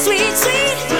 sweet, sweet.